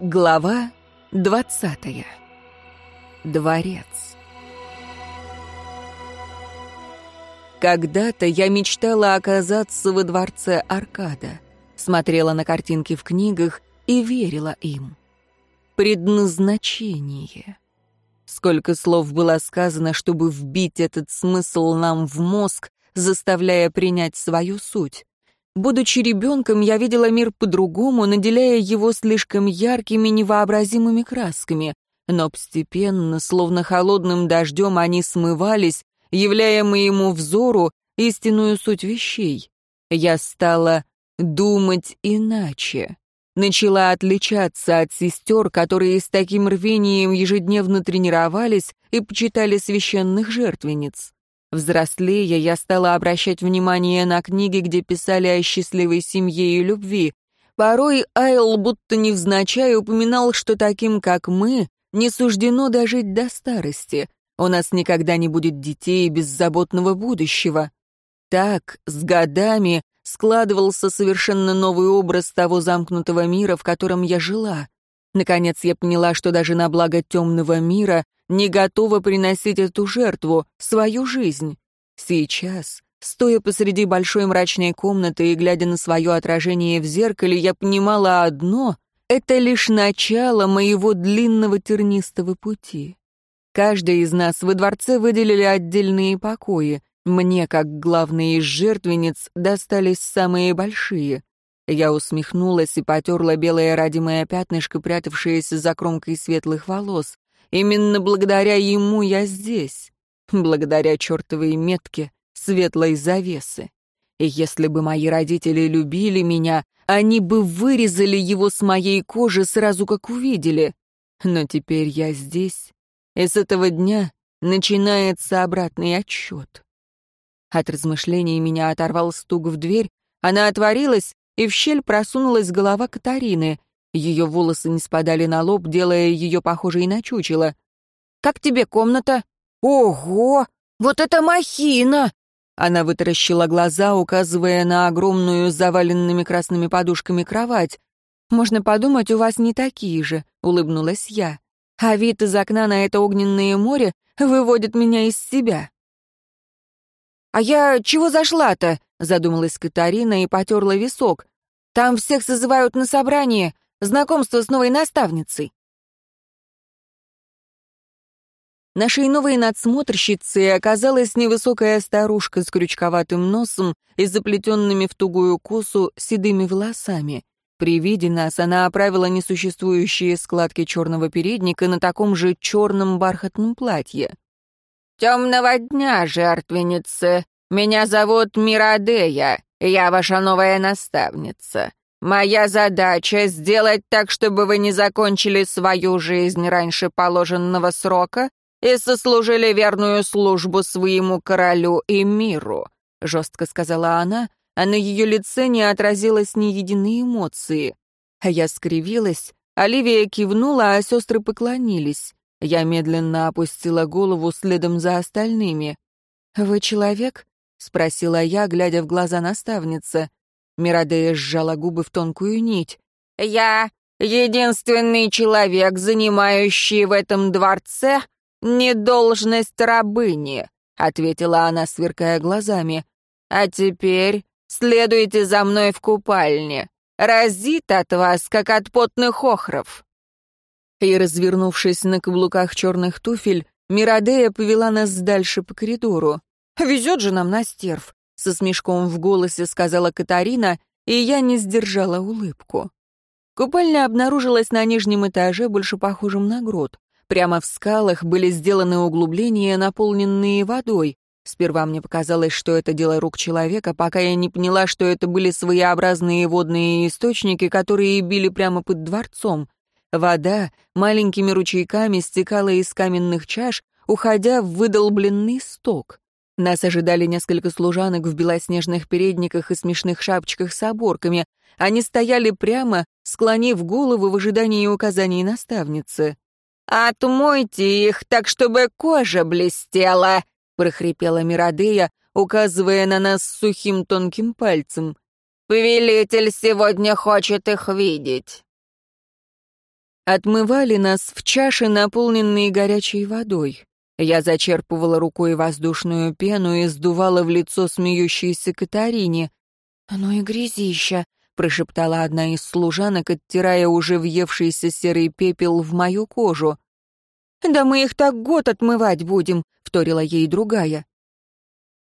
Глава двадцатая. Дворец. Когда-то я мечтала оказаться во дворце Аркада, смотрела на картинки в книгах и верила им. Предназначение. Сколько слов было сказано, чтобы вбить этот смысл нам в мозг, заставляя принять свою суть. Будучи ребенком, я видела мир по-другому, наделяя его слишком яркими, невообразимыми красками. Но постепенно, словно холодным дождем, они смывались, являя моему взору истинную суть вещей. Я стала думать иначе. Начала отличаться от сестер, которые с таким рвением ежедневно тренировались и почитали священных жертвенниц. Взрослея, я стала обращать внимание на книги, где писали о счастливой семье и любви. Порой Айл будто невзначай упоминал, что таким, как мы, не суждено дожить до старости. У нас никогда не будет детей и беззаботного будущего. Так, с годами, складывался совершенно новый образ того замкнутого мира, в котором я жила. Наконец я поняла, что даже на благо темного мира не готова приносить эту жертву, свою жизнь. Сейчас, стоя посреди большой мрачной комнаты и глядя на свое отражение в зеркале, я понимала одно — это лишь начало моего длинного тернистого пути. Каждый из нас во дворце выделили отдельные покои. Мне, как главной из жертвенниц, достались самые большие. Я усмехнулась и потерла белое родимое пятнышко, прятавшееся за кромкой светлых волос. Именно благодаря ему я здесь. Благодаря чертовой метке светлой завесы. И если бы мои родители любили меня, они бы вырезали его с моей кожи сразу как увидели. Но теперь я здесь, и с этого дня начинается обратный отсчет. От размышлений меня оторвал стук в дверь, она отворилась, и в щель просунулась голова Катарины. Ее волосы не спадали на лоб, делая ее похожей на чучело. «Как тебе комната?» «Ого! Вот это махина!» Она вытаращила глаза, указывая на огромную, заваленными красными подушками кровать. «Можно подумать, у вас не такие же», — улыбнулась я. «А вид из окна на это огненное море выводит меня из себя». «А я чего зашла-то?» — задумалась Катарина и потерла висок. «Там всех созывают на собрание, знакомство с новой наставницей». Нашей новой надсмотрщицей оказалась невысокая старушка с крючковатым носом и заплетенными в тугую косу седыми волосами. При виде нас она оправила несуществующие складки черного передника на таком же черном бархатном платье. «Темного дня, жертвенницы! Меня зовут Мирадея, я ваша новая наставница. Моя задача — сделать так, чтобы вы не закончили свою жизнь раньше положенного срока и сослужили верную службу своему королю и миру», — жестко сказала она, а на ее лице не отразилось ни единой эмоции. А я скривилась, Оливия кивнула, а сестры поклонились. Я медленно опустила голову следом за остальными. «Вы человек?» — спросила я, глядя в глаза наставницы. Мирадея сжала губы в тонкую нить. «Я единственный человек, занимающий в этом дворце не должность рабыни», — ответила она, сверкая глазами. «А теперь следуйте за мной в купальне. Разит от вас, как от потных охров» и, развернувшись на каблуках черных туфель, Мирадея повела нас дальше по коридору. «Везет же нам на стерв», — со смешком в голосе сказала Катарина, и я не сдержала улыбку. Купальня обнаружилась на нижнем этаже, больше похожем на грот. Прямо в скалах были сделаны углубления, наполненные водой. Сперва мне показалось, что это дело рук человека, пока я не поняла, что это были своеобразные водные источники, которые били прямо под дворцом. Вода маленькими ручейками стекала из каменных чаш, уходя в выдолбленный сток. Нас ожидали несколько служанок в белоснежных передниках и смешных шапочках с оборками. Они стояли прямо, склонив голову в ожидании указаний наставницы. «Отмойте их так, чтобы кожа блестела!» — прохрипела Мирадея, указывая на нас сухим тонким пальцем. «Повелитель сегодня хочет их видеть!» Отмывали нас в чаши, наполненные горячей водой. Я зачерпывала рукой воздушную пену и сдувала в лицо смеющейся Катарине. «Ну и грязища», — прошептала одна из служанок, оттирая уже въевшийся серый пепел в мою кожу. «Да мы их так год отмывать будем», — вторила ей другая.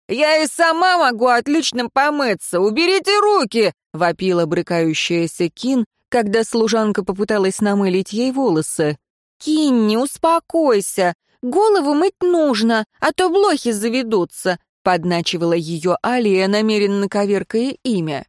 «Я и сама могу отлично помыться! Уберите руки!» — вопила брыкающаяся Кин, когда служанка попыталась намылить ей волосы. «Кинни, успокойся! Голову мыть нужно, а то блохи заведутся!» — подначивала ее Алия, намеренно коверкая имя.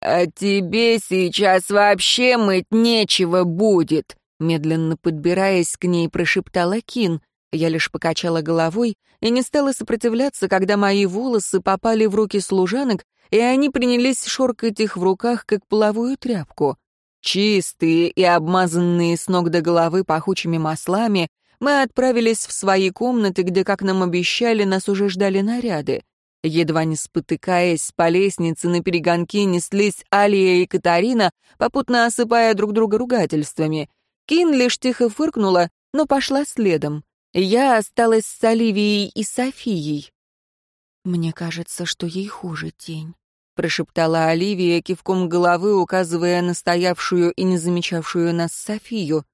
«А тебе сейчас вообще мыть нечего будет!» Медленно подбираясь к ней, прошептала Кин. Я лишь покачала головой и не стала сопротивляться, когда мои волосы попали в руки служанок, и они принялись шоркать их в руках, как половую тряпку. Чистые и обмазанные с ног до головы пахучими маслами, мы отправились в свои комнаты, где, как нам обещали, нас уже ждали наряды. Едва не спотыкаясь по лестнице на перегонки неслись Алия и Катарина, попутно осыпая друг друга ругательствами. Кин лишь тихо фыркнула, но пошла следом. Я осталась с Оливией и Софией. «Мне кажется, что ей хуже тень», — прошептала Оливия, кивком головы указывая на стоявшую и не замечавшую нас Софию.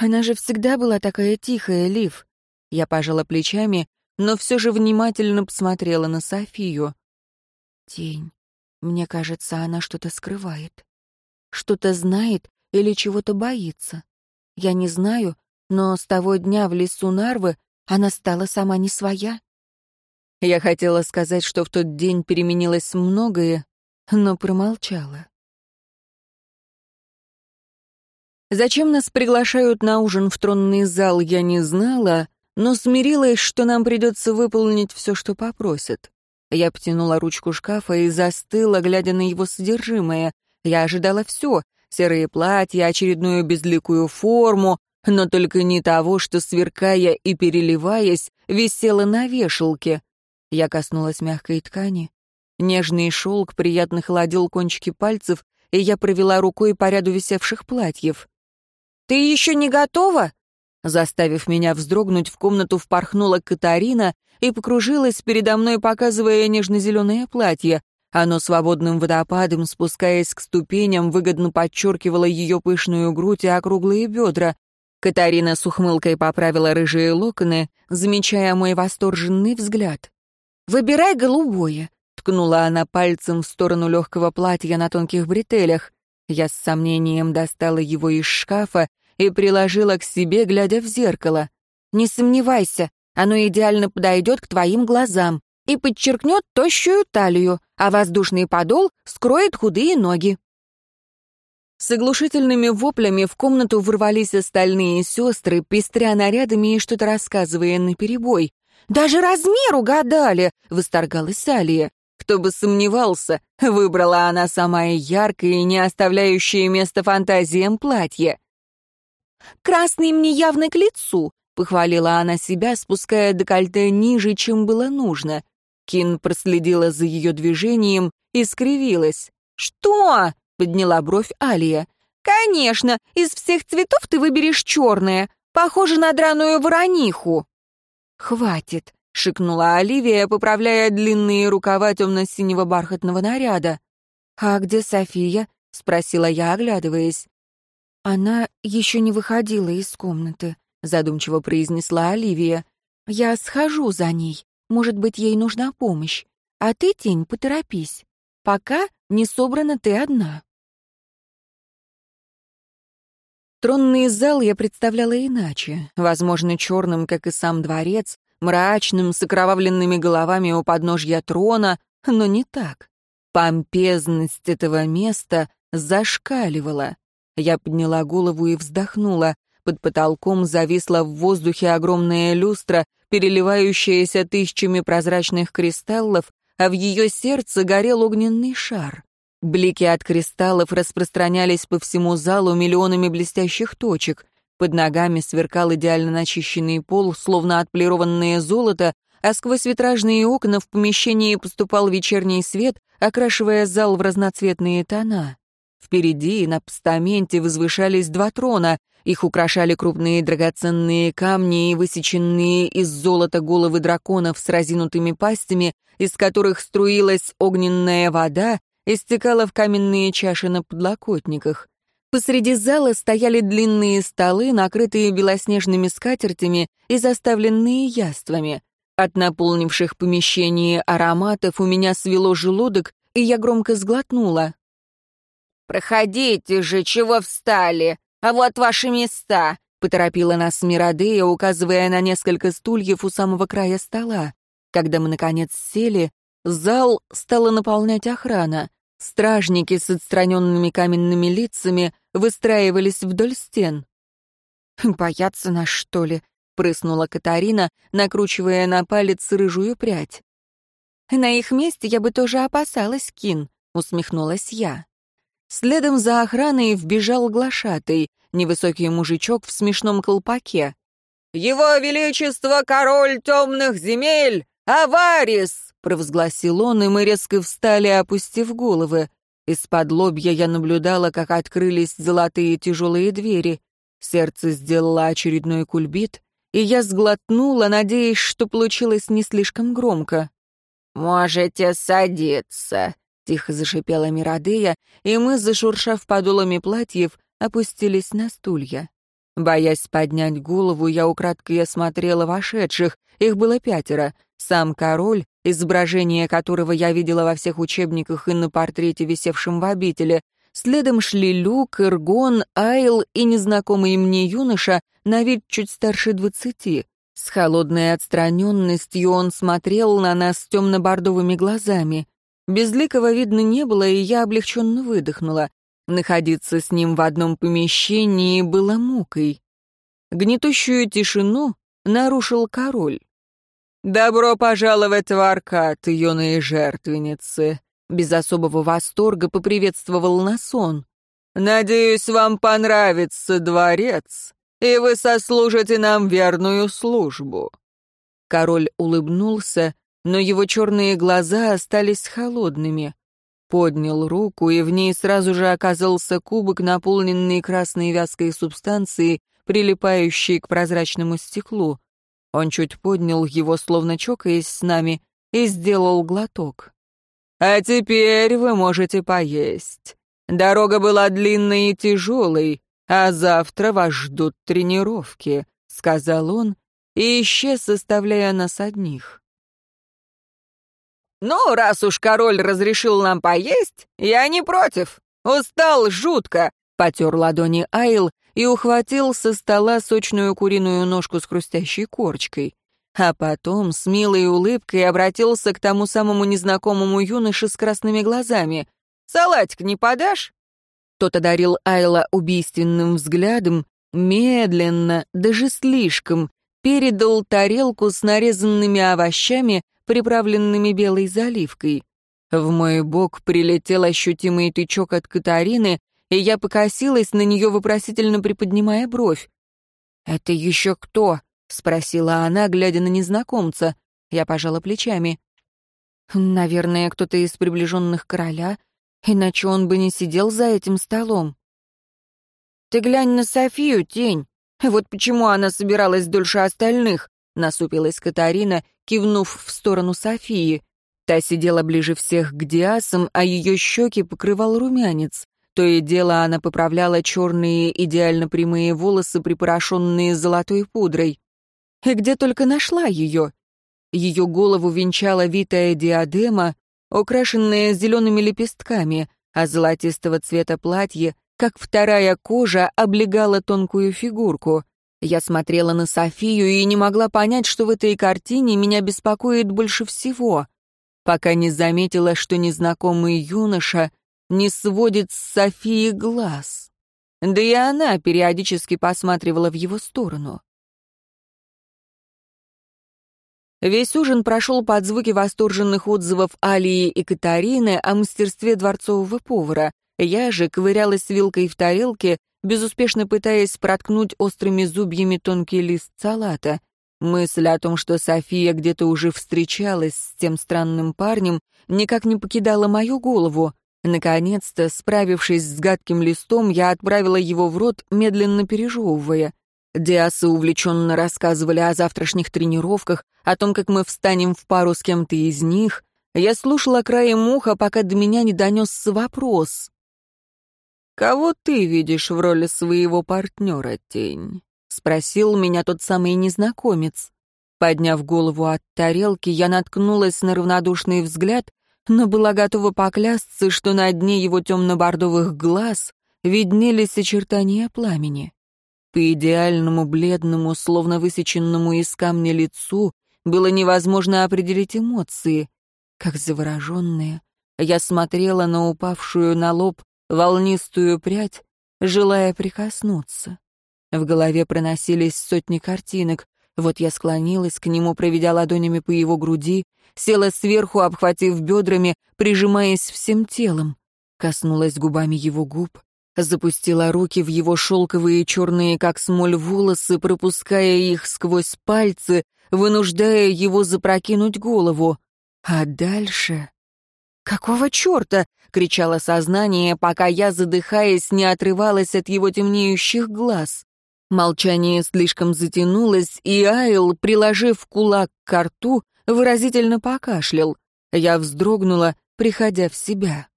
«Она же всегда была такая тихая, Лив». Я пожала плечами, но все же внимательно посмотрела на Софию. «Тень. Мне кажется, она что-то скрывает. Что-то знает или чего-то боится. Я не знаю, но с того дня в лесу Нарвы она стала сама не своя. Я хотела сказать, что в тот день переменилось многое, но промолчала. Зачем нас приглашают на ужин в тронный зал, я не знала, но смирилась, что нам придется выполнить все, что попросят. Я потянула ручку шкафа и застыла, глядя на его содержимое. Я ожидала все — серые платья, очередную безликую форму, но только не того, что, сверкая и переливаясь, висело на вешалке. Я коснулась мягкой ткани. Нежный шелк приятно холодил кончики пальцев, и я провела рукой по ряду висевших платьев. «Ты еще не готова?» Заставив меня вздрогнуть, в комнату впорхнула Катарина и покружилась передо мной, показывая нежно-зеленое платье. Оно свободным водопадом, спускаясь к ступеням, выгодно подчеркивало ее пышную грудь и округлые бедра. Катарина с ухмылкой поправила рыжие локоны, замечая мой восторженный взгляд. «Выбирай голубое», — ткнула она пальцем в сторону легкого платья на тонких бретелях. Я с сомнением достала его из шкафа и приложила к себе, глядя в зеркало. «Не сомневайся, оно идеально подойдет к твоим глазам и подчеркнет тощую талию, а воздушный подол скроет худые ноги». С оглушительными воплями в комнату ворвались остальные сестры, пестря нарядами и что-то рассказывая наперебой. «Даже размер угадали!» — восторгалась Алия. Кто бы сомневался, выбрала она самое яркое и не оставляющее места фантазиям платье. «Красный мне явно к лицу», — похвалила она себя, спуская декольте ниже, чем было нужно. Кин проследила за ее движением и скривилась. «Что?» — подняла бровь Алия. «Конечно, из всех цветов ты выберешь черное. Похоже на драную ворониху». «Хватит», — шикнула Оливия, поправляя длинные рукава темно-синего бархатного наряда. «А где София?» — спросила я, оглядываясь. «Она еще не выходила из комнаты», — задумчиво произнесла Оливия. «Я схожу за ней. Может быть, ей нужна помощь. А ты, Тень, поторопись. Пока не собрана ты одна». Тронный зал я представляла иначе, возможно, черным, как и сам дворец, мрачным, с окровавленными головами у подножья трона, но не так. Помпезность этого места зашкаливала. Я подняла голову и вздохнула. Под потолком зависла в воздухе огромная люстра, переливающаяся тысячами прозрачных кристаллов, а в ее сердце горел огненный шар. Блики от кристаллов распространялись по всему залу миллионами блестящих точек. Под ногами сверкал идеально начищенный пол, словно отполированное золото, а сквозь витражные окна в помещении поступал вечерний свет, окрашивая зал в разноцветные тона. Впереди на постаменте возвышались два трона. Их украшали крупные драгоценные камни и высеченные из золота головы драконов с разинутыми пастями, из которых струилась огненная вода и стекала в каменные чаши на подлокотниках. Посреди зала стояли длинные столы, накрытые белоснежными скатертями и заставленные яствами. От наполнивших помещение ароматов у меня свело желудок, и я громко сглотнула. «Проходите же, чего встали? А вот ваши места!» — поторопила нас Мирадея, указывая на несколько стульев у самого края стола. Когда мы, наконец, сели, зал стала наполнять охрана. Стражники с отстраненными каменными лицами выстраивались вдоль стен. «Боятся нас, что ли?» — прыснула Катарина, накручивая на палец рыжую прядь. «На их месте я бы тоже опасалась, Кин», — усмехнулась я. Следом за охраной вбежал глашатый, невысокий мужичок в смешном колпаке. «Его Величество, король темных земель, Аварис!» провозгласил он, и мы резко встали, опустив головы. Из-под лобья я наблюдала, как открылись золотые тяжелые двери. Сердце сделало очередной кульбит, и я сглотнула, надеясь, что получилось не слишком громко. «Можете садиться», — тихо зашипела Мирадея, и мы, зашуршав подолами платьев, опустились на стулья. Боясь поднять голову, я украдкой осмотрела вошедших. Их было пятеро. Сам король, изображение которого я видела во всех учебниках и на портрете, висевшем в обители. Следом шли Люк, Иргон, Айл и незнакомый мне юноша, на вид чуть старше двадцати. С холодной отстраненностью он смотрел на нас темно-бордовыми глазами. Безликого видно не было, и я облегченно выдохнула. Находиться с ним в одном помещении было мукой. Гнетущую тишину нарушил король. «Добро пожаловать в Аркад, юные жертвенницы!» Без особого восторга поприветствовал нас он. «Надеюсь, вам понравится дворец, и вы сослужите нам верную службу». Король улыбнулся, но его черные глаза остались холодными поднял руку, и в ней сразу же оказался кубок, наполненный красной вязкой субстанцией, прилипающей к прозрачному стеклу. Он чуть поднял его, словно чокаясь с нами, и сделал глоток. «А теперь вы можете поесть. Дорога была длинной и тяжелой, а завтра вас ждут тренировки», — сказал он и исчез, оставляя нас одних. «Ну, раз уж король разрешил нам поесть, я не против. Устал жутко», — потер ладони Айл и ухватил со стола сочную куриную ножку с хрустящей корочкой. А потом с милой улыбкой обратился к тому самому незнакомому юноше с красными глазами. «Салатик не подашь?» Тот одарил Айла убийственным взглядом, медленно, даже слишком, передал тарелку с нарезанными овощами, приправленными белой заливкой. В мой бок прилетел ощутимый тычок от Катарины, и я покосилась на нее, вопросительно приподнимая бровь. «Это еще кто?» — спросила она, глядя на незнакомца. Я пожала плечами. «Наверное, кто-то из приближенных короля, иначе он бы не сидел за этим столом». «Ты глянь на Софию, тень. Вот почему она собиралась дольше остальных», — насупилась Катарина, кивнув в сторону Софии. Та сидела ближе всех к Диасам, а ее щеки покрывал румянец. То и дело она поправляла черные идеально прямые волосы, припорошенные золотой пудрой. И где только нашла ее? Ее голову венчала витая диадема, украшенная зелеными лепестками, а золотистого цвета платье, как вторая кожа, облегала тонкую фигурку. Я смотрела на Софию и не могла понять, что в этой картине меня беспокоит больше всего, пока не заметила, что незнакомый юноша не сводит с Софии глаз. Да и она периодически посматривала в его сторону. Весь ужин прошел под звуки восторженных отзывов Алии и Катарины о мастерстве дворцового повара. Я же ковырялась вилкой в тарелке, безуспешно пытаясь проткнуть острыми зубьями тонкий лист салата. Мысль о том, что София где-то уже встречалась с тем странным парнем, никак не покидала мою голову. Наконец-то, справившись с гадким листом, я отправила его в рот, медленно пережевывая. Диасы увлеченно рассказывали о завтрашних тренировках, о том, как мы встанем в пару с кем-то из них. Я слушала краем уха, пока до меня не донесся вопрос. «Кого ты видишь в роли своего партнера, Тень?» — спросил меня тот самый незнакомец. Подняв голову от тарелки, я наткнулась на равнодушный взгляд, но была готова поклясться, что на дне его темно-бордовых глаз виднелись очертания пламени. По идеальному, бледному, словно высеченному из камня лицу было невозможно определить эмоции. Как завороженные, я смотрела на упавшую на лоб волнистую прядь, желая прикоснуться. В голове проносились сотни картинок. Вот я склонилась к нему, проведя ладонями по его груди, села сверху, обхватив бедрами, прижимаясь всем телом. Коснулась губами его губ, запустила руки в его шелковые черные, как смоль, волосы, пропуская их сквозь пальцы, вынуждая его запрокинуть голову. А дальше... «Какого черта?» — кричало сознание, пока я, задыхаясь, не отрывалась от его темнеющих глаз. Молчание слишком затянулось, и Айл, приложив кулак к рту, выразительно покашлял. Я вздрогнула, приходя в себя.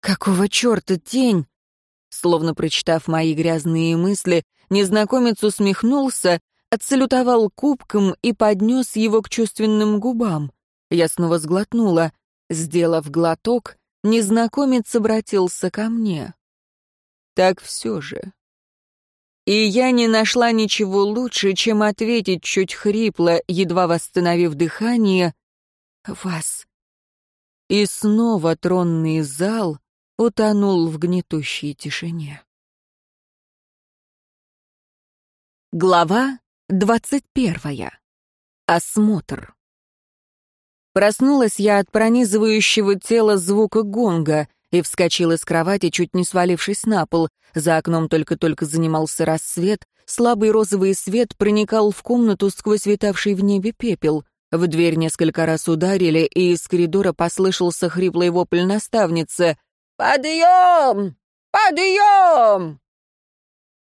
«Какого черта тень?» Словно прочитав мои грязные мысли, незнакомец усмехнулся, отсалютовал кубком и поднес его к чувственным губам. Я снова сглотнула. Сделав глоток, незнакомец обратился ко мне. «Так все же, и я не нашла ничего лучше, чем ответить чуть хрипло, едва восстановив дыхание, «Вас». И снова тронный зал утонул в гнетущей тишине. Глава двадцать первая. Осмотр. Проснулась я от пронизывающего тела звука гонга — и вскочил из кровати, чуть не свалившись на пол. За окном только-только занимался рассвет, слабый розовый свет проникал в комнату сквозь витавший в небе пепел. В дверь несколько раз ударили, и из коридора послышался хриплый вопль наставницы. «Подъем! Подъем!»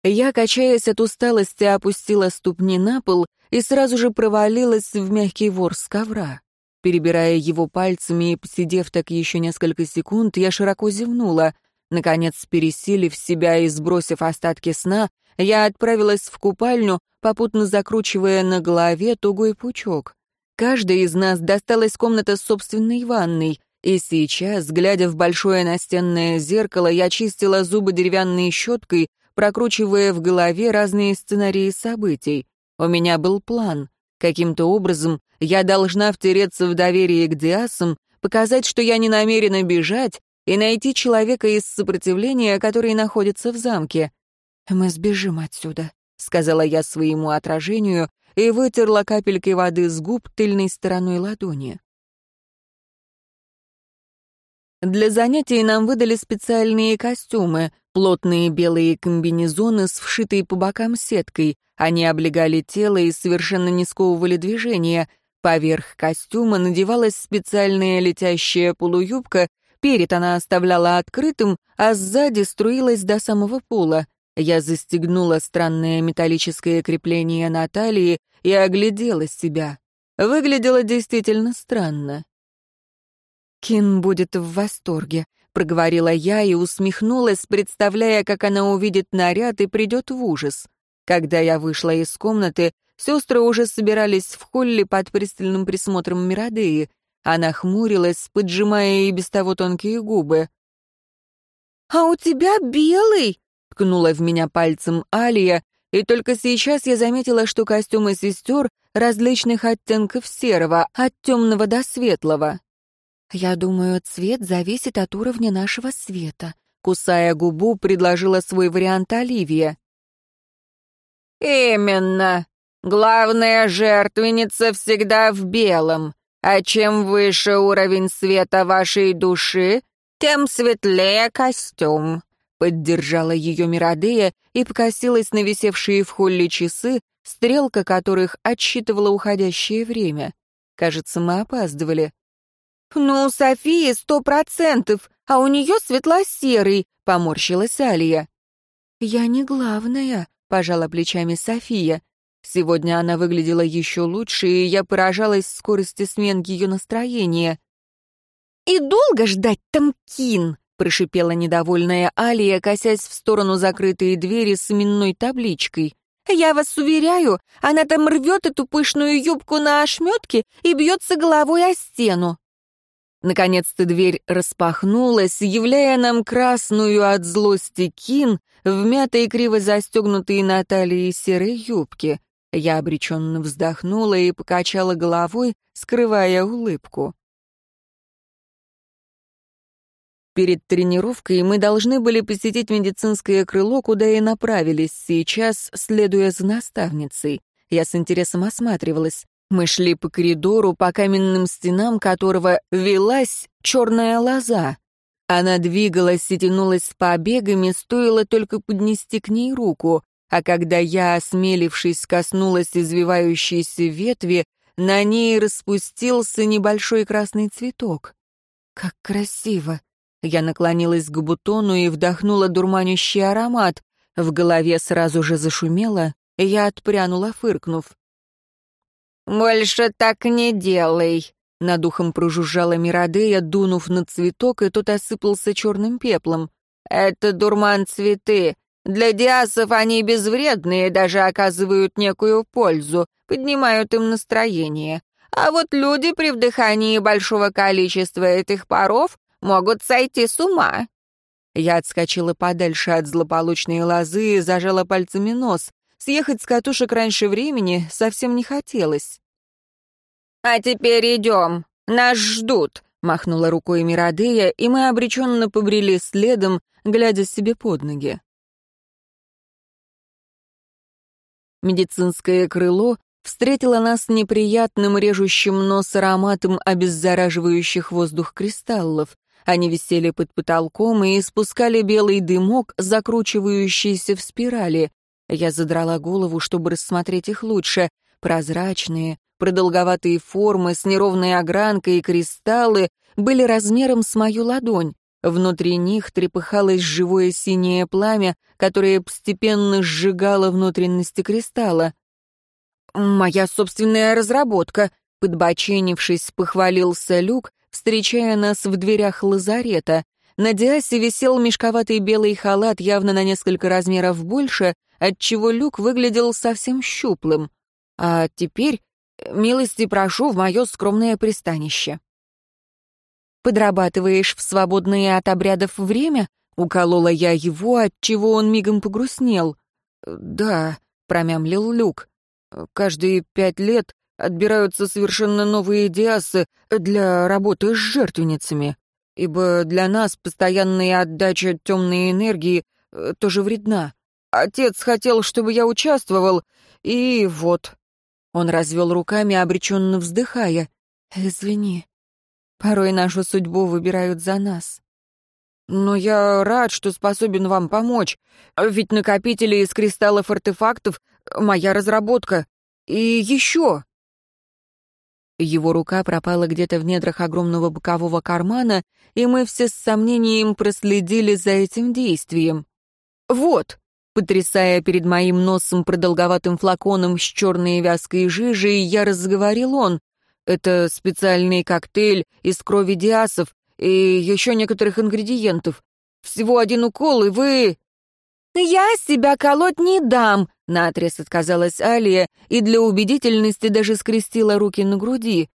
Я, качаясь от усталости, опустила ступни на пол и сразу же провалилась в мягкий ворс ковра. Перебирая его пальцами и посидев так еще несколько секунд, я широко зевнула. Наконец, пересилив себя и сбросив остатки сна, я отправилась в купальню, попутно закручивая на голове тугой пучок. Каждой из нас досталась комната с собственной ванной, и сейчас, глядя в большое настенное зеркало, я чистила зубы деревянной щеткой, прокручивая в голове разные сценарии событий. У меня был план. Каким-то образом я должна втереться в доверие к Диасам, показать, что я не намерена бежать, и найти человека из сопротивления, который находится в замке. «Мы сбежим отсюда», — сказала я своему отражению и вытерла капельки воды с губ тыльной стороной ладони. Для занятий нам выдали специальные костюмы, плотные белые комбинезоны с вшитой по бокам сеткой. Они облегали тело и совершенно не сковывали движения — Поверх костюма надевалась специальная летящая полуюбка, перед она оставляла открытым, а сзади струилась до самого пола. Я застегнула странное металлическое крепление на талии и оглядела себя. Выглядело действительно странно. «Кин будет в восторге», — проговорила я и усмехнулась, представляя, как она увидит наряд и придет в ужас. Когда я вышла из комнаты, Сестры уже собирались в холле под пристальным присмотром Миродеи. Она хмурилась, поджимая и без того тонкие губы. «А у тебя белый!» — ткнула в меня пальцем Алия, и только сейчас я заметила, что костюмы сестер различных оттенков серого, от темного до светлого. «Я думаю, цвет зависит от уровня нашего света», — кусая губу, предложила свой вариант Оливия. «Именно», Главная жертвенница всегда в белом, а чем выше уровень света вашей души, тем светлее костюм», — поддержала ее Миродея и покосилась на висевшие в холле часы, стрелка которых отсчитывала уходящее время. Кажется, мы опаздывали. «Ну, у Софии сто процентов, а у нее светло-серый», — поморщилась Алия. «Я не главная», — пожала плечами София. Сегодня она выглядела еще лучше, и я поражалась скорости смен ее настроения. «И долго ждать, Тамкин?» — прошипела недовольная Алия, косясь в сторону закрытой двери с именной табличкой. «Я вас уверяю, она там рвет эту пышную юбку на ошметке и бьется головой о стену». Наконец-то дверь распахнулась, являя нам красную от злости кин в мятой криво застегнутой на талии серой юбке. Я обреченно вздохнула и покачала головой, скрывая улыбку. Перед тренировкой мы должны были посетить медицинское крыло, куда и направились сейчас, следуя за наставницей. Я с интересом осматривалась. Мы шли по коридору, по каменным стенам которого велась черная лоза. Она двигалась и тянулась с побегами, стоило только поднести к ней руку, а когда я, осмелившись, коснулась извивающейся ветви, на ней распустился небольшой красный цветок. Как красиво! Я наклонилась к бутону и вдохнула дурманящий аромат. В голове сразу же зашумело, я отпрянула, фыркнув. «Больше так не делай», — над ухом прожужжала Мирадея, дунув на цветок, и тот осыпался черным пеплом. «Это дурман-цветы. Для диасов они безвредные, даже оказывают некую пользу, поднимают им настроение. А вот люди при вдыхании большого количества этих паров могут сойти с ума». Я отскочила подальше от злополучной лозы и зажала пальцами нос. Съехать с катушек раньше времени совсем не хотелось. «А теперь идем. Нас ждут», — махнула рукой Мирадея, и мы обреченно побрели следом, глядя себе под ноги. Медицинское крыло встретило нас неприятным режущим нос ароматом обеззараживающих воздух кристаллов. Они висели под потолком и испускали белый дымок, закручивающийся в спирали. Я задрала голову, чтобы рассмотреть их лучше. Прозрачные, продолговатые формы с неровной огранкой и кристаллы были размером с мою ладонь. Внутри них трепыхалось живое синее пламя, которое постепенно сжигало внутренности кристалла. «Моя собственная разработка», — подбоченившись, похвалился Люк, встречая нас в дверях лазарета. На Диасе висел мешковатый белый халат явно на несколько размеров больше, отчего люк выглядел совсем щуплым. А теперь милости прошу в мое скромное пристанище. «Подрабатываешь в свободное от обрядов время?» — уколола я его, отчего он мигом погрустнел. «Да», — промямлил Люк. «Каждые пять лет отбираются совершенно новые диасы для работы с жертвенницами, ибо для нас постоянная отдача темной энергии э, тоже вредна. Отец хотел, чтобы я участвовал, и вот». Он развел руками, обреченно вздыхая. «Извини, порой нашу судьбу выбирают за нас». «Но я рад, что способен вам помочь, ведь накопители из кристаллов артефактов — моя разработка. И еще...» Его рука пропала где-то в недрах огромного бокового кармана, и мы все с сомнением проследили за этим действием. «Вот!» Потрясая перед моим носом продолговатым флаконом с черной вязкой жижей, я разговорил он. Это специальный коктейль из крови диасов и еще некоторых ингредиентов. Всего один укол, и вы... «Я себя колоть не дам», — наотрез отказалась Алия и для убедительности даже скрестила руки на груди.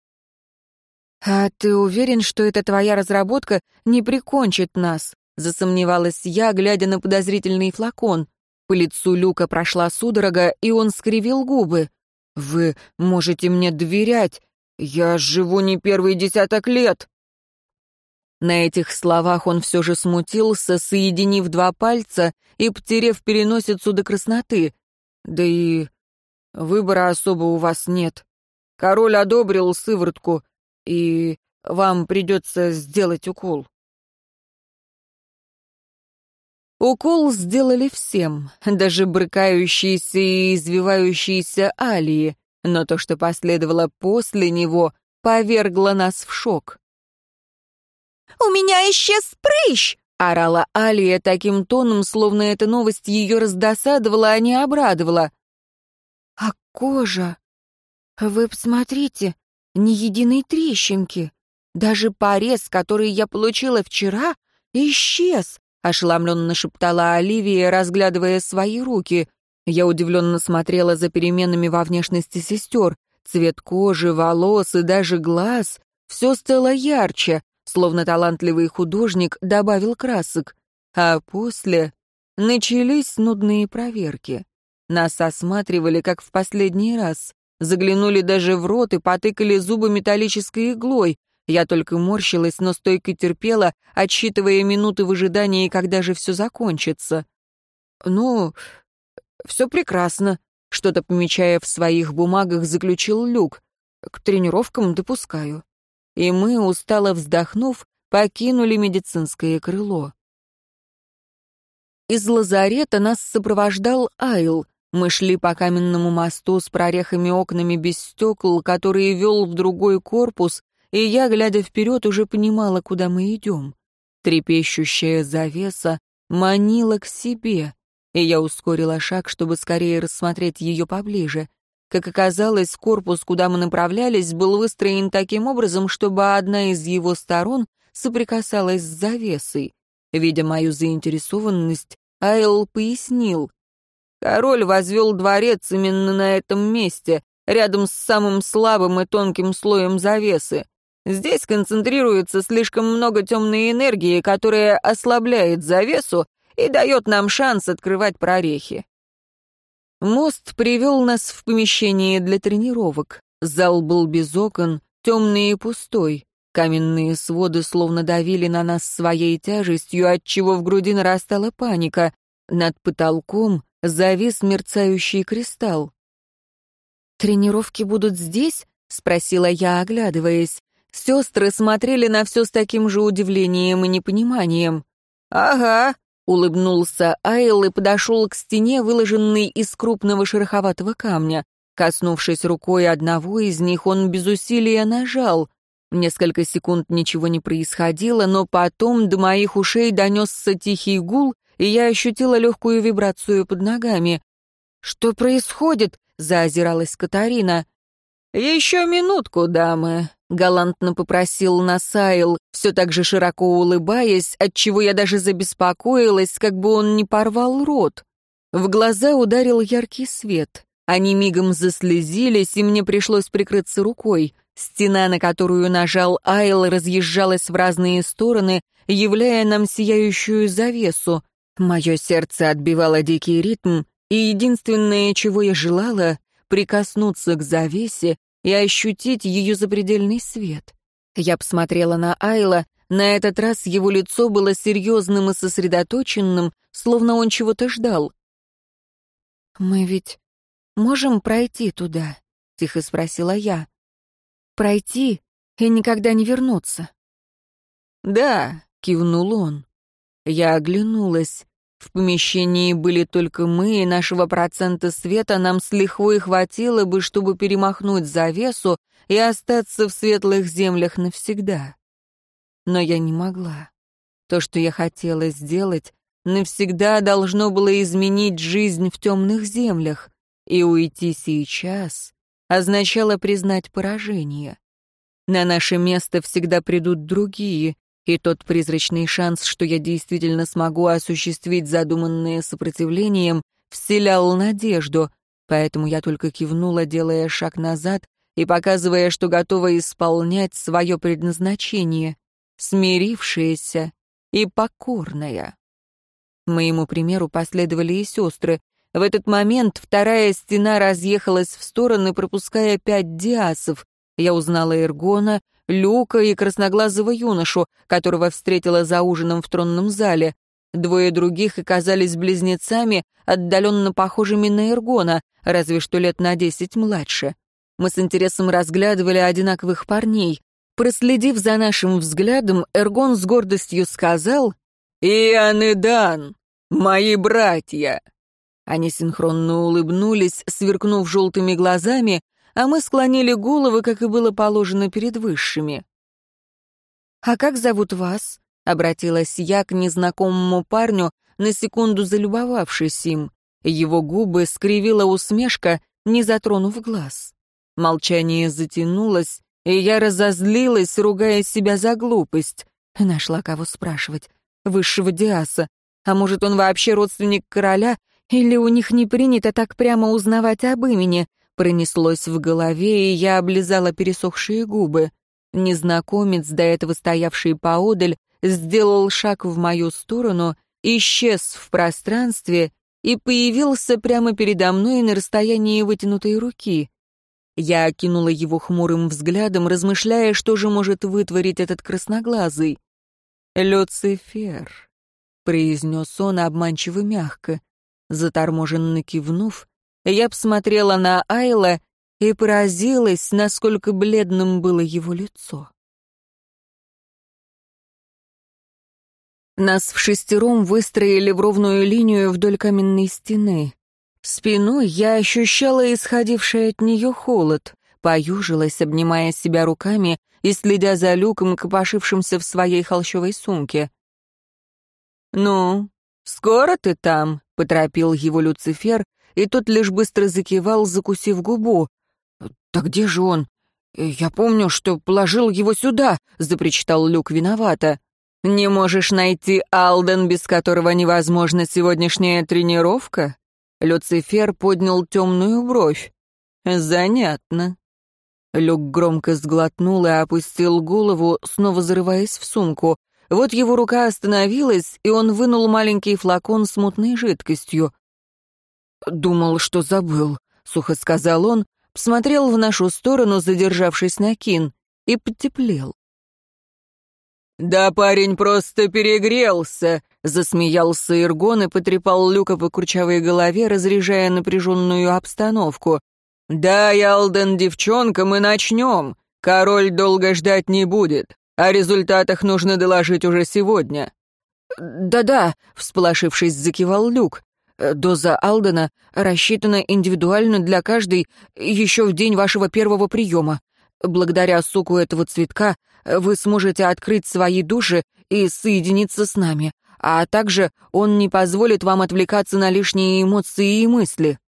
«А ты уверен, что эта твоя разработка не прикончит нас?» — засомневалась я, глядя на подозрительный флакон. По лицу Люка прошла судорога, и он скривил губы. «Вы можете мне доверять. Я живу не первый десяток лет». На этих словах он все же смутился, соединив два пальца и потерев переносицу до красноты. «Да и выбора особо у вас нет. Король одобрил сыворотку, и вам придется сделать укол». Укол сделали всем, даже брыкающиеся и извивающиеся алии, но то, что последовало после него, повергло нас в шок. У меня исчез прыщ!» — орала Алия таким тоном, словно эта новость ее раздосадовала, а не обрадовала. «А кожа? Вы посмотрите, ни единой трещинки. Даже порез, который я получила вчера, исчез», — ошеломленно шептала Оливия, разглядывая свои руки. Я удивленно смотрела за переменами во внешности сестер. Цвет кожи, волос и даже глаз — все стало ярче, словно талантливый художник добавил красок. А после начались нудные проверки. Нас осматривали, как в последний раз. Заглянули даже в рот и потыкали зубы металлической иглой. Я только морщилась, но стойко терпела, отсчитывая минуты в ожидании, когда же все закончится. «Ну, все прекрасно», — что-то помечая в своих бумагах, заключил Люк. «К тренировкам допускаю». И мы, устало вздохнув, покинули медицинское крыло. Из лазарета нас сопровождал Айл. Мы шли по каменному мосту с прорехами окнами без стекол, который вел в другой корпус, и я, глядя вперед, уже понимала, куда мы идем. Трепещущая завеса манила к себе, и я ускорила шаг, чтобы скорее рассмотреть ее поближе. Как оказалось, корпус, куда мы направлялись, был выстроен таким образом, чтобы одна из его сторон соприкасалась с завесой. Видя мою заинтересованность, Айл пояснил. Король возвел дворец именно на этом месте, рядом с самым слабым и тонким слоем завесы. Здесь концентрируется слишком много темной энергии, которая ослабляет завесу и дает нам шанс открывать прорехи. Мост привел нас в помещение для тренировок. Зал был без окон, темный и пустой. Каменные своды словно давили на нас своей тяжестью, отчего в груди нарастала паника. Над потолком завис мерцающий кристалл. «Тренировки будут здесь?» — спросила я, оглядываясь. Сестры смотрели на все с таким же удивлением и непониманием. «Ага», — улыбнулся Айл и подошел к стене, выложенной из крупного шероховатого камня. Коснувшись рукой одного из них, он без усилия нажал. Несколько секунд ничего не происходило, но потом до моих ушей донесся тихий гул, и я ощутила легкую вибрацию под ногами. «Что происходит?» — заозиралась Катарина. «Еще минутку, дамы», — галантно попросил Насаил, все так же широко улыбаясь, отчего я даже забеспокоилась, как бы он не порвал рот. В глаза ударил яркий свет. Они мигом заслезились, и мне пришлось прикрыться рукой. Стена, на которую нажал Айл, разъезжалась в разные стороны, являя нам сияющую завесу. Мое сердце отбивало дикий ритм, и единственное, чего я желала, прикоснуться к завесе и ощутить ее запредельный свет. Я посмотрела на Айла, на этот раз его лицо было серьезным и сосредоточенным, словно он чего-то ждал. «Мы ведь можем пройти туда?» — тихо спросила я. «Пройти и никогда не вернуться?» «Да», — кивнул он. Я оглянулась. В помещении были только мы, и нашего процента света нам с лихвой хватило бы, чтобы перемахнуть завесу и остаться в светлых землях навсегда. Но я не могла. То, что я хотела сделать, навсегда должно было изменить жизнь в темных землях, и уйти сейчас означало признать поражение. На наше место всегда придут другие, и тот призрачный шанс, что я действительно смогу осуществить задуманное сопротивлением, вселял надежду, поэтому я только кивнула, делая шаг назад и показывая, что готова исполнять свое предназначение, смирившаяся и покорная. Моему примеру последовали и сестры. В этот момент вторая стена разъехалась в стороны, пропуская пять диасов. Я узнала Эргона, Люка и красноглазого юношу, которого встретила за ужином в тронном зале. Двое других оказались близнецами, отдаленно похожими на Эргона, разве что лет на десять младше. Мы с интересом разглядывали одинаковых парней. Проследив за нашим взглядом, Эргон с гордостью сказал «Иоанн и Дан, мои братья!» Они синхронно улыбнулись, сверкнув желтыми глазами, а мы склонили головы, как и было положено перед высшими. «А как зовут вас?» — обратилась я к незнакомому парню, на секунду залюбовавшись им. Его губы скривила усмешка, не затронув глаз. Молчание затянулось, и я разозлилась, ругая себя за глупость. Нашла кого спрашивать. Высшего Диаса. А может, он вообще родственник короля, или у них не принято так прямо узнавать об имени? Пронеслось в голове, и я облизала пересохшие губы. Незнакомец, до этого стоявший поодаль, сделал шаг в мою сторону, исчез в пространстве и появился прямо передо мной на расстоянии вытянутой руки. Я окинула его хмурым взглядом, размышляя, что же может вытворить этот красноглазый. «Люцифер», — произнес он обманчиво мягко. Заторможенно кивнув, я посмотрела на Айла и поразилась, насколько бледным было его лицо. Нас в шестером выстроили в ровную линию вдоль каменной стены. Спиной я ощущала исходивший от нее холод, поюжилась, обнимая себя руками и следя за люком, копошившимся в своей холщовой сумке. «Ну, скоро ты там?» — поторопил его Люцифер, и тот лишь быстро закивал, закусив губу. «Да где же он? Я помню, что положил его сюда», — запричитал Люк виновато. «Не можешь найти Алден, без которого невозможна сегодняшняя тренировка?» Люцифер поднял темную бровь. «Занятно». Люк громко сглотнул и опустил голову, снова зарываясь в сумку. Вот его рука остановилась, и он вынул маленький флакон с мутной жидкостью. «Думал, что забыл», — сухо сказал он, посмотрел в нашу сторону, задержавшись на Кин, и потеплел. «Да парень просто перегрелся!» — засмеялся Иргон и потрепал Люка по курчавой голове, разряжая напряженную обстановку. «Да, Ялден, девчонка, мы начнем. Король долго ждать не будет. О результатах нужно доложить уже сегодня». «Да-да», — всполошившись, закивал Люк. «Доза Алдена рассчитана индивидуально для каждой еще в день вашего первого приема. Благодаря суку этого цветка вы сможете открыть свои души и соединиться с нами, а также он не позволит вам отвлекаться на лишние эмоции и мысли».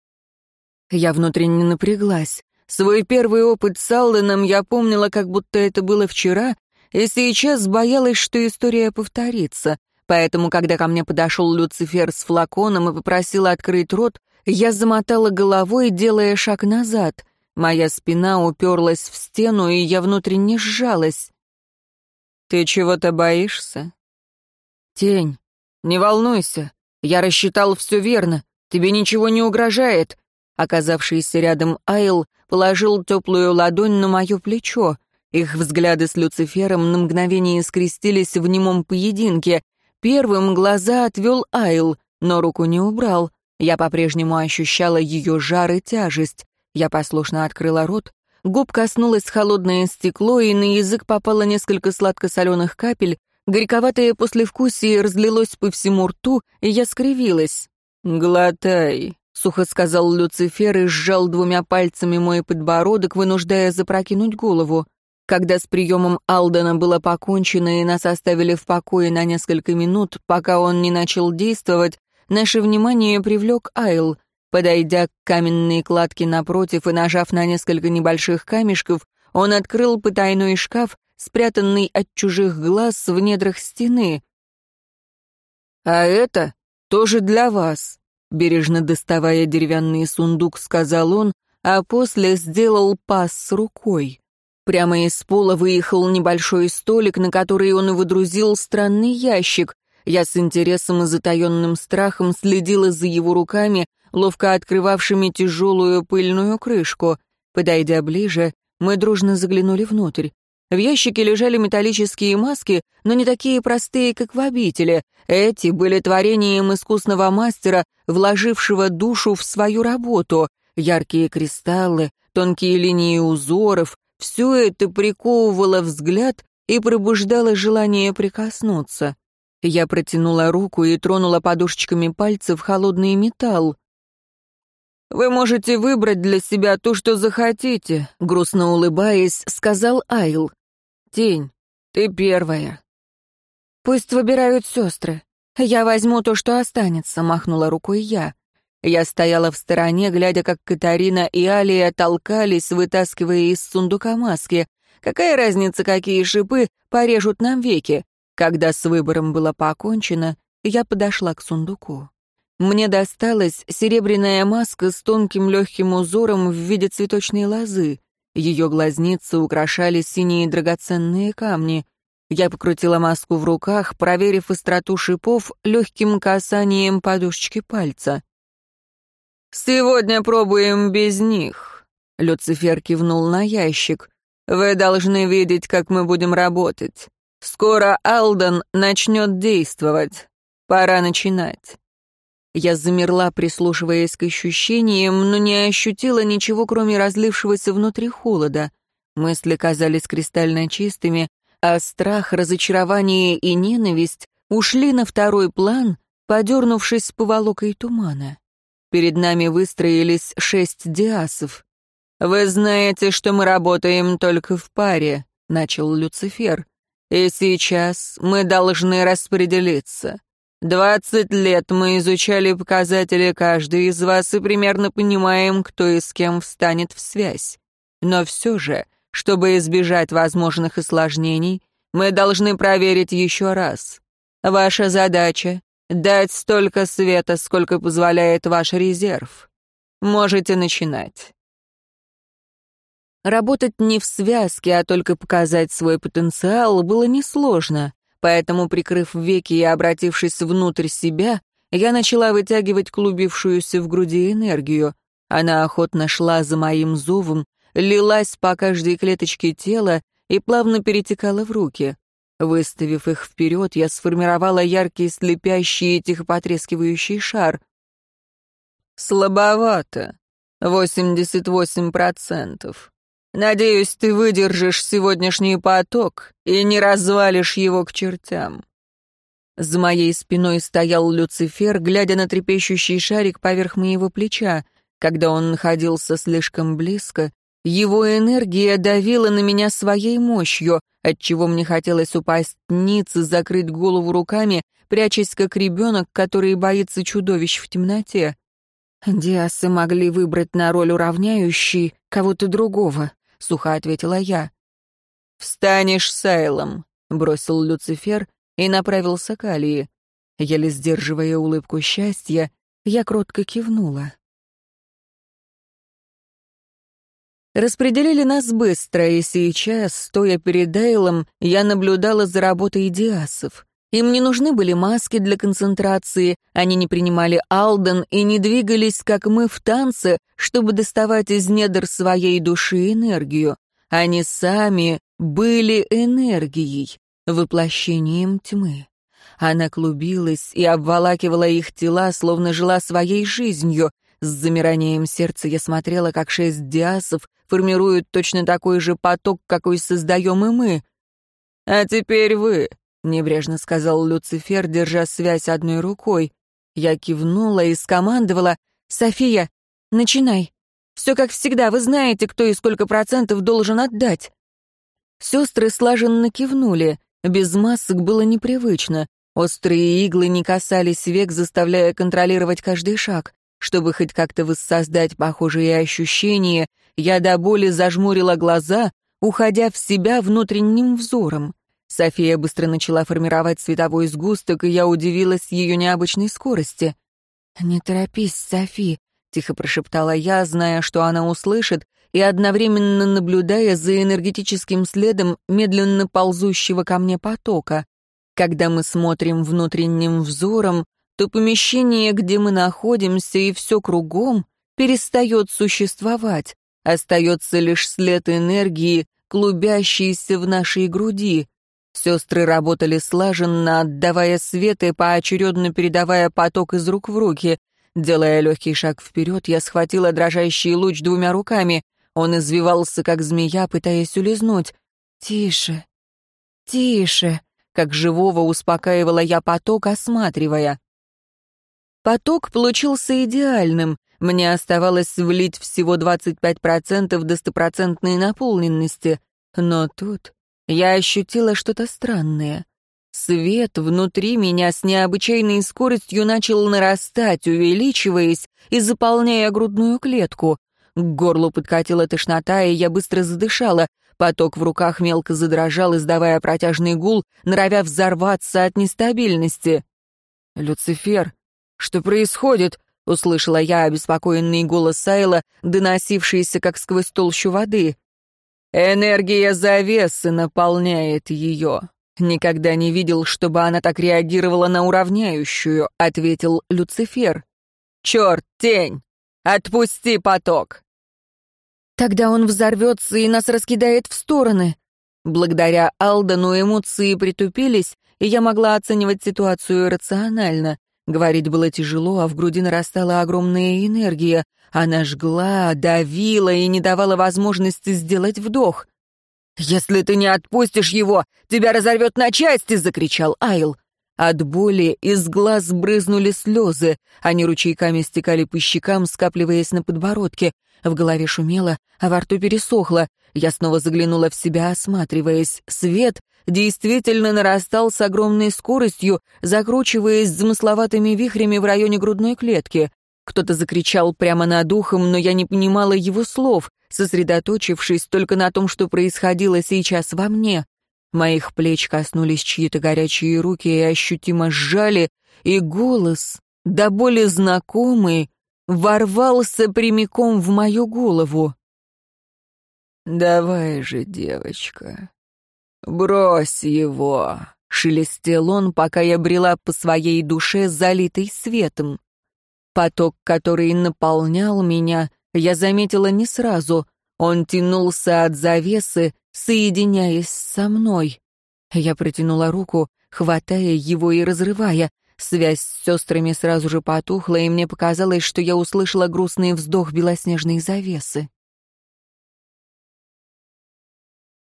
Я внутренне напряглась. Свой первый опыт с Алленом я помнила, как будто это было вчера, и сейчас боялась, что история повторится. Поэтому, когда ко мне подошел Люцифер с флаконом и попросил открыть рот, я замотала головой, делая шаг назад. Моя спина уперлась в стену, и я внутренне сжалась. «Ты чего-то боишься?» «Тень, не волнуйся. Я рассчитал все верно. Тебе ничего не угрожает». Оказавшийся рядом Айл положил теплую ладонь на мое плечо. Их взгляды с Люцифером на мгновение скрестились в немом поединке. Первым глаза отвел Айл, но руку не убрал. Я по-прежнему ощущала ее жар и тяжесть. Я послушно открыла рот, губ коснулось холодное стекло, и на язык попало несколько сладко-соленых капель, горьковатое послевкусие разлилось по всему рту, и я скривилась. «Глотай», — сухо сказал Люцифер и сжал двумя пальцами мой подбородок, вынуждая запрокинуть голову. Когда с приемом Алдена было покончено и нас оставили в покое на несколько минут, пока он не начал действовать, наше внимание привлек Айл — Подойдя к каменной кладке напротив и нажав на несколько небольших камешков, он открыл потайной шкаф, спрятанный от чужих глаз в недрах стены. «А это тоже для вас», — бережно доставая деревянный сундук, сказал он, а после сделал пас с рукой. Прямо из пола выехал небольшой столик, на который он и выдрузил странный ящик. Я с интересом и затаенным страхом следила за его руками, ловко открывавшими тяжелую пыльную крышку. Подойдя ближе, мы дружно заглянули внутрь. В ящике лежали металлические маски, но не такие простые, как в обители. Эти были творением искусного мастера, вложившего душу в свою работу. Яркие кристаллы, тонкие линии узоров — все это приковывало взгляд и пробуждало желание прикоснуться. Я протянула руку и тронула подушечками пальцев холодный металл. «Вы можете выбрать для себя то, что захотите», — грустно улыбаясь, сказал Айл. «Тень, Ты первая». «Пусть выбирают сестры. Я возьму то, что останется», — махнула рукой я. Я стояла в стороне, глядя, как Катарина и Алия толкались, вытаскивая из сундука маски. Какая разница, какие шипы порежут нам веки? Когда с выбором было покончено, я подошла к сундуку. Мне досталась серебряная маска с тонким легким узором в виде цветочной лозы. Ее глазницы украшали синие драгоценные камни. Я покрутила маску в руках, проверив остроту шипов легким касанием подушечки пальца. «Сегодня пробуем без них», — Люцифер кивнул на ящик. «Вы должны видеть, как мы будем работать. Скоро Алдан начнет действовать. Пора начинать». Я замерла, прислушиваясь к ощущениям, но не ощутила ничего, кроме разлившегося внутри холода. Мысли казались кристально чистыми, а страх, разочарование и ненависть ушли на второй план, подернувшись с поволокой тумана. Перед нами выстроились шесть диасов. «Вы знаете, что мы работаем только в паре», — начал Люцифер. «И сейчас мы должны распределиться. Двадцать лет мы изучали показатели каждой из вас и примерно понимаем, кто и с кем встанет в связь. Но все же, чтобы избежать возможных осложнений, мы должны проверить еще раз. Ваша задача Дать столько света, сколько позволяет ваш резерв. Можете начинать. Работать не в связке, а только показать свой потенциал было несложно, поэтому, прикрыв веки и обратившись внутрь себя, я начала вытягивать клубившуюся в груди энергию. Она охотно шла за моим зовом, лилась по каждой клеточке тела и плавно перетекала в руки. Выставив их вперед, я сформировала яркий, слепящий и тихо потрескивающий шар. «Слабовато. 88%. Надеюсь, ты выдержишь сегодняшний поток и не развалишь его к чертям». За моей спиной стоял Люцифер, глядя на трепещущий шарик поверх моего плеча. Когда он находился слишком близко, его энергия давила на меня своей мощью, отчего мне хотелось упасть ниц закрыть голову руками, прячась как ребенок, который боится чудовищ в темноте. «Диасы могли выбрать на роль уравняющей кого-то другого», — сухо ответила я. «Встанешь Сайлом», — бросил Люцифер и направился к Алии. Еле сдерживая улыбку счастья, я кротко кивнула. Распределили нас быстро, и сейчас, стоя перед Эйлом, я наблюдала за работой диасов. Им не нужны были маски для концентрации, они не принимали алден и не двигались, как мы, в танце, чтобы доставать из недр своей души энергию. Они сами были энергией, воплощением тьмы. Она клубилась и обволакивала их тела, словно жила своей жизнью. С замиранием сердца я смотрела, как шесть диасов формируют точно такой же поток, какой создаем и мы. «А теперь вы», — небрежно сказал Люцифер, держа связь одной рукой. Я кивнула и скомандовала. «София, начинай. Все как всегда, вы знаете, кто и сколько процентов должен отдать». Сестры слаженно кивнули. Без масок было непривычно. Острые иглы не касались век, заставляя контролировать каждый шаг. Чтобы хоть как-то воссоздать похожие ощущения, я до боли зажмурила глаза, уходя в себя внутренним взором. София быстро начала формировать световой сгусток, и я удивилась ее необычной скорости. «Не торопись, Софи», — тихо прошептала я, зная, что она услышит, и одновременно наблюдая за энергетическим следом медленно ползущего ко мне потока. Когда мы смотрим внутренним взором, то помещение, где мы находимся, и все кругом перестает существовать. Остается лишь след энергии, клубящийся в нашей груди. Сестры работали слаженно, отдавая свет и поочередно передавая поток из рук в руки. Делая легкий шаг вперед, я схватила дрожащий луч двумя руками. Он извивался, как змея, пытаясь улизнуть. «Тише, тише», — как живого успокаивала я поток, осматривая. Поток получился идеальным. Мне оставалось влить всего 25% до стопроцентной наполненности. Но тут я ощутила что-то странное. Свет внутри меня с необычайной скоростью начал нарастать, увеличиваясь и заполняя грудную клетку. К горлу подкатила тошнота, и я быстро задышала. Поток в руках мелко задрожал, издавая протяжный гул, норовя взорваться от нестабильности. «Люцифер, что происходит?» — услышала я обеспокоенный голос Сайла, доносившийся как сквозь толщу воды. «Энергия завесы наполняет ее. Никогда не видел, чтобы она так реагировала на уравняющую», — ответил Люцифер. «Черт, тень! Отпусти поток!» Тогда он взорвется и нас раскидает в стороны. Благодаря Алдану эмоции притупились, и я могла оценивать ситуацию рационально. Говорить было тяжело, а в груди нарастала огромная энергия. Она жгла, давила и не давала возможности сделать вдох. «Если ты не отпустишь его, тебя разорвет на части!» — закричал Айл. От боли из глаз брызнули слезы. Они ручейками стекали по щекам, скапливаясь на подбородке. В голове шумело, а во рту пересохло. Я снова заглянула в себя, осматриваясь. Свет действительно нарастал с огромной скоростью, закручиваясь замысловатыми вихрями в районе грудной клетки. Кто-то закричал прямо над ухом, но я не понимала его слов, сосредоточившись только на том, что происходило сейчас во мне. Моих плеч коснулись чьи-то горячие руки и ощутимо сжали, и голос, до боли знакомый, ворвался прямиком в мою голову. «Давай же, девочка, брось его!» — шелестел он, пока я брела по своей душе, залитой светом. Поток, который наполнял меня, я заметила не сразу. Он тянулся от завесы, соединяясь со мной. Я протянула руку, хватая его и разрывая. Связь с сестрами сразу же потухла, и мне показалось, что я услышала грустный вздох белоснежной завесы.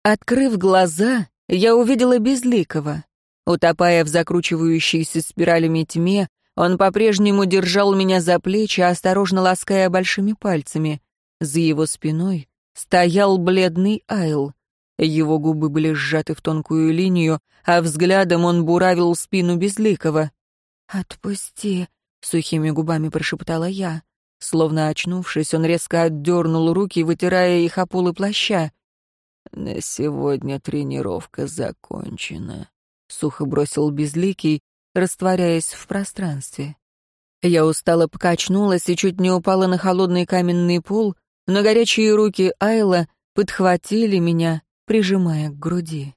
Открыв глаза, я увидела Безликого. Утопая в закручивающейся спиралями тьме, он по-прежнему держал меня за плечи, осторожно лаская большими пальцами. За его спиной стоял бледный Айл. Его губы были сжаты в тонкую линию, а взглядом он буравил спину Безликого. «Отпусти», — сухими губами прошептала я. Словно очнувшись, он резко отдернул руки, вытирая их о полы плаща. «На сегодня тренировка закончена», — сухо бросил Безликий, растворяясь в пространстве. Я устало покачнулась и чуть не упала на холодный каменный пол, но горячие руки Айла подхватили меня, прижимая к груди.